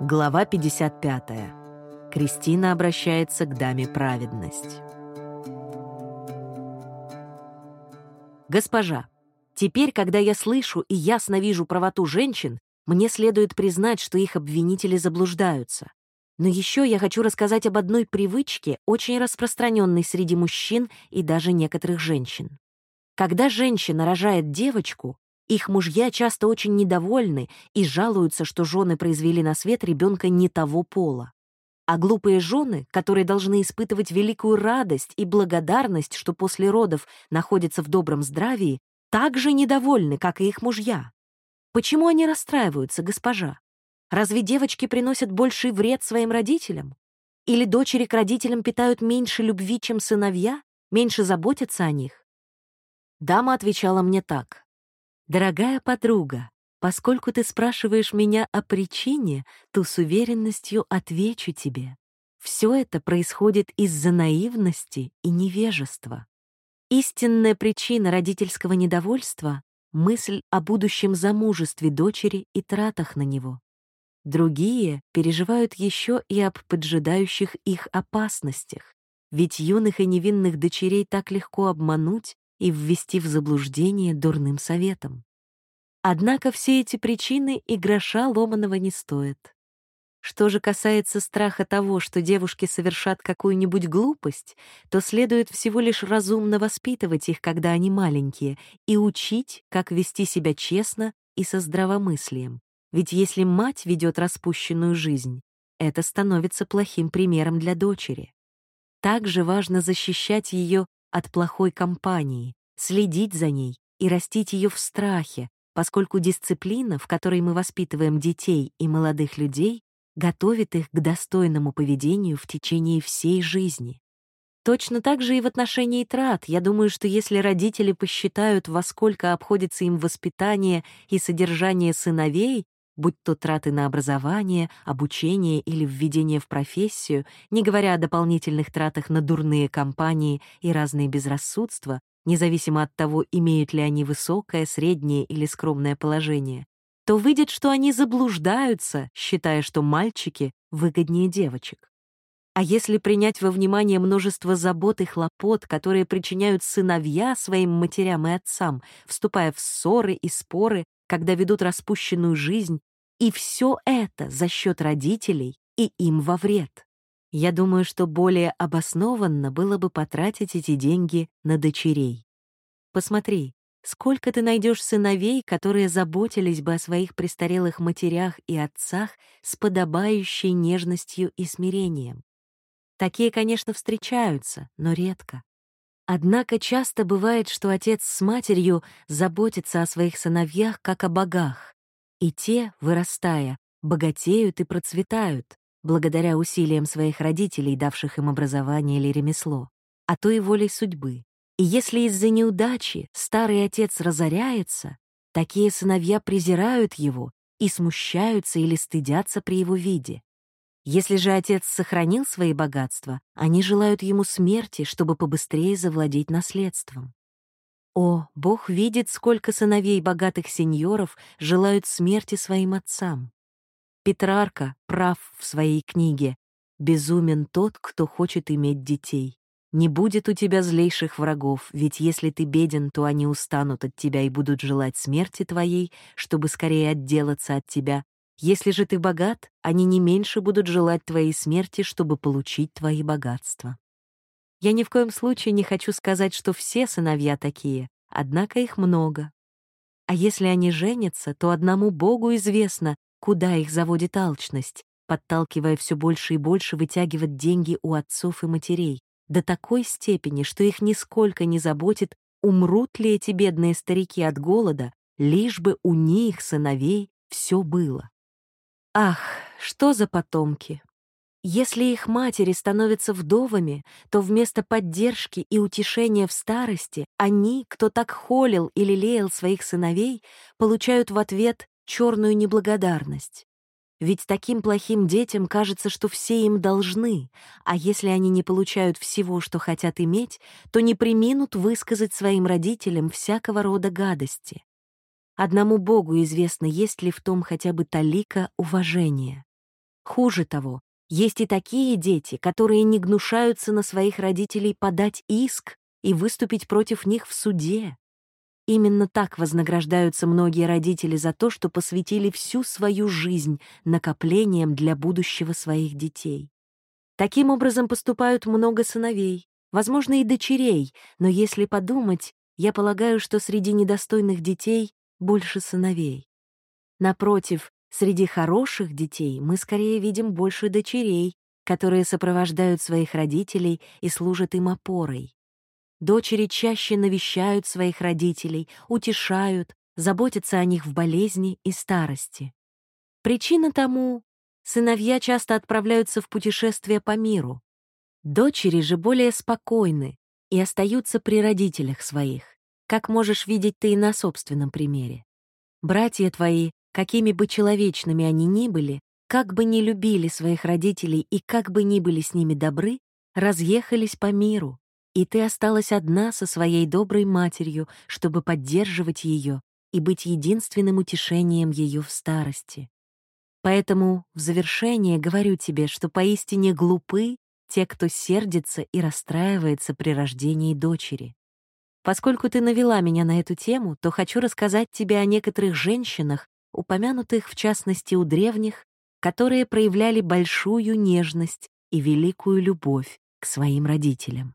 Глава 55. Кристина обращается к даме праведность. Госпожа, теперь, когда я слышу и ясно вижу правоту женщин, мне следует признать, что их обвинители заблуждаются. Но еще я хочу рассказать об одной привычке, очень распространенной среди мужчин и даже некоторых женщин. Когда женщина рожает девочку, их мужья часто очень недовольны и жалуются, что жены произвели на свет ребенка не того пола. А глупые жены, которые должны испытывать великую радость и благодарность, что после родов находятся в добром здравии, также недовольны, как и их мужья. Почему они расстраиваются, госпожа? Разве девочки приносят больший вред своим родителям? Или дочери к родителям питают меньше любви, чем сыновья, меньше заботятся о них? Дама отвечала мне так. «Дорогая подруга, поскольку ты спрашиваешь меня о причине, то с уверенностью отвечу тебе. Все это происходит из-за наивности и невежества. Истинная причина родительского недовольства — мысль о будущем замужестве дочери и тратах на него. Другие переживают еще и об поджидающих их опасностях, ведь юных и невинных дочерей так легко обмануть и ввести в заблуждение дурным советом. Однако все эти причины и гроша ломаного не стоят. Что же касается страха того, что девушки совершат какую-нибудь глупость, то следует всего лишь разумно воспитывать их, когда они маленькие, и учить, как вести себя честно и со здравомыслием. Ведь если мать ведет распущенную жизнь, это становится плохим примером для дочери. Также важно защищать ее от плохой компании, следить за ней и растить ее в страхе, поскольку дисциплина, в которой мы воспитываем детей и молодых людей, готовит их к достойному поведению в течение всей жизни. Точно так же и в отношении трат. Я думаю, что если родители посчитают, во сколько обходится им воспитание и содержание сыновей, будь то траты на образование, обучение или введение в профессию, не говоря о дополнительных тратах на дурные компании и разные безрассудства, независимо от того, имеют ли они высокое, среднее или скромное положение, то выйдет, что они заблуждаются, считая, что мальчики выгоднее девочек. А если принять во внимание множество забот и хлопот, которые причиняют сыновья своим матерям и отцам, вступая в ссоры и споры, когда ведут распущенную жизнь, и все это за счет родителей и им во вред. Я думаю, что более обоснованно было бы потратить эти деньги на дочерей. Посмотри, сколько ты найдешь сыновей, которые заботились бы о своих престарелых матерях и отцах с подобающей нежностью и смирением. Такие, конечно, встречаются, но редко. Однако часто бывает, что отец с матерью заботится о своих сыновьях как о богах, и те, вырастая, богатеют и процветают, благодаря усилиям своих родителей, давших им образование или ремесло, а то и волей судьбы. И если из-за неудачи старый отец разоряется, такие сыновья презирают его и смущаются или стыдятся при его виде. Если же отец сохранил свои богатства, они желают ему смерти, чтобы побыстрее завладеть наследством. О, Бог видит, сколько сыновей богатых сеньоров желают смерти своим отцам. Петрарка прав в своей книге «Безумен тот, кто хочет иметь детей». Не будет у тебя злейших врагов, ведь если ты беден, то они устанут от тебя и будут желать смерти твоей, чтобы скорее отделаться от тебя. Если же ты богат, они не меньше будут желать твоей смерти, чтобы получить твои богатства. Я ни в коем случае не хочу сказать, что все сыновья такие, однако их много. А если они женятся, то одному Богу известно, Куда их заводит алчность, подталкивая все больше и больше вытягивать деньги у отцов и матерей, до такой степени, что их нисколько не заботит, умрут ли эти бедные старики от голода, лишь бы у них, сыновей, все было. Ах, что за потомки! Если их матери становятся вдовами, то вместо поддержки и утешения в старости они, кто так холил или лелеял своих сыновей, получают в ответ черную неблагодарность. Ведь таким плохим детям кажется, что все им должны, а если они не получают всего, что хотят иметь, то не приминут высказать своим родителям всякого рода гадости. Одному Богу известно, есть ли в том хотя бы талика уважения. Хуже того, есть и такие дети, которые не гнушаются на своих родителей подать иск и выступить против них в суде. Именно так вознаграждаются многие родители за то, что посвятили всю свою жизнь накоплениям для будущего своих детей. Таким образом поступают много сыновей, возможно, и дочерей, но если подумать, я полагаю, что среди недостойных детей больше сыновей. Напротив, среди хороших детей мы скорее видим больше дочерей, которые сопровождают своих родителей и служат им опорой. Дочери чаще навещают своих родителей, утешают, заботятся о них в болезни и старости. Причина тому — сыновья часто отправляются в путешествия по миру. Дочери же более спокойны и остаются при родителях своих, как можешь видеть ты и на собственном примере. Братья твои, какими бы человечными они ни были, как бы ни любили своих родителей и как бы ни были с ними добры, разъехались по миру, и ты осталась одна со своей доброй матерью, чтобы поддерживать ее и быть единственным утешением ее в старости. Поэтому в завершение говорю тебе, что поистине глупы те, кто сердится и расстраивается при рождении дочери. Поскольку ты навела меня на эту тему, то хочу рассказать тебе о некоторых женщинах, упомянутых в частности у древних, которые проявляли большую нежность и великую любовь к своим родителям.